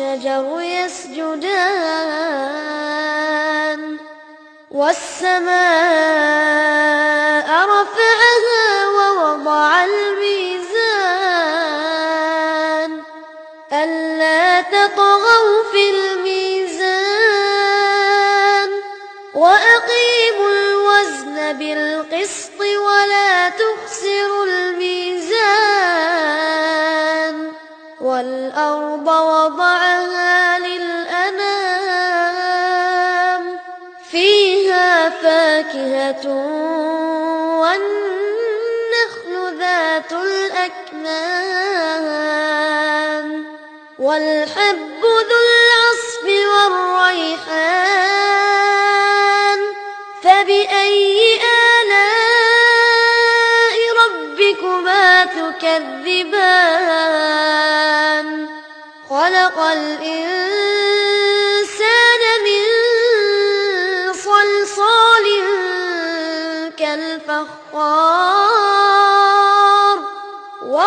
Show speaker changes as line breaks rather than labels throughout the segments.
والشجر يسجدان والسماء رفعها ووضع الميزان ألا تطغوا في الميزان وأقيموا الوزن بالقسط فاكهة والنخل ذات الأكمام والحب ذو العصف والريحان فبأي آلاء ربكما تكذبان؟ خلق الإنسان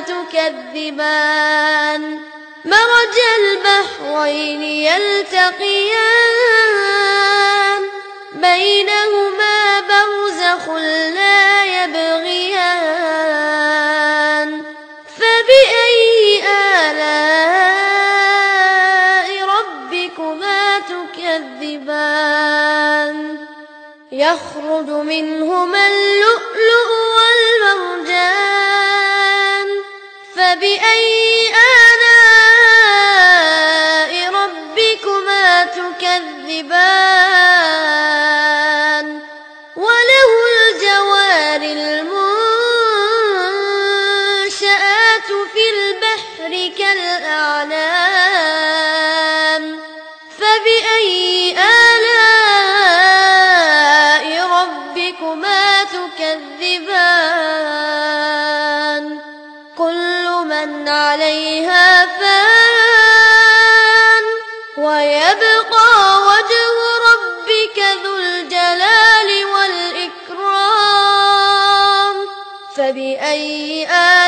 تكذبان مرج البحرين يلتقيان بينهما برزخ لا يبغيان فبأي آلاء ربكما تكذبان يخرج منهما فبأي عليها فان. ويبقى وجه ربك ذو الجلال والإكرام. فبأي آلاء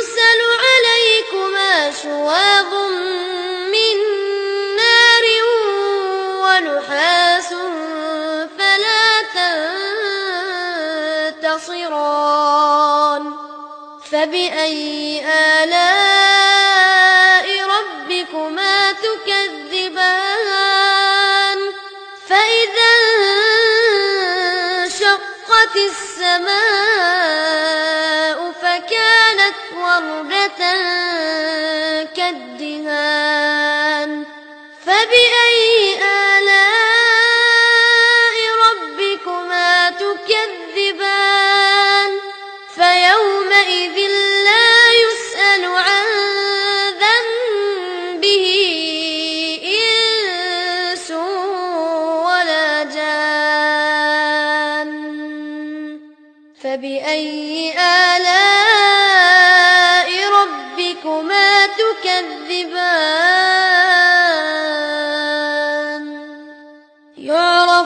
أشواظ من نار ونحاس فلا تنتصران. فبأي آلاء ربكما تكذبان؟ فإذا انشقت السماء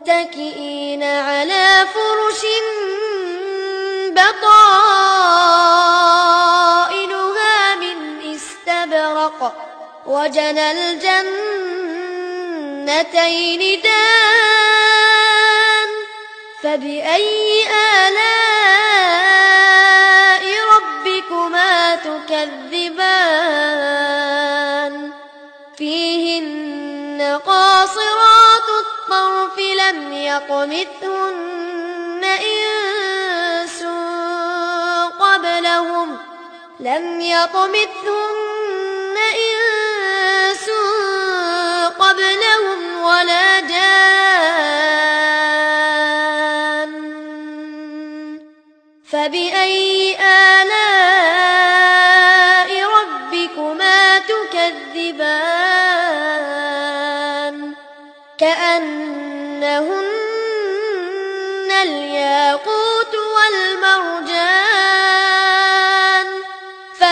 متكئين على فرش بطائنها من استبرق وجنى الجنتين دان فبأي آلاء يطمثهن إنس قبلهم. لم يطمثهن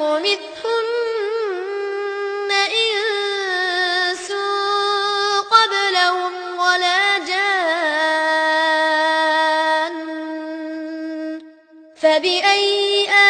يطمثهن إنس قبلهم ولا جان فبأي آلاء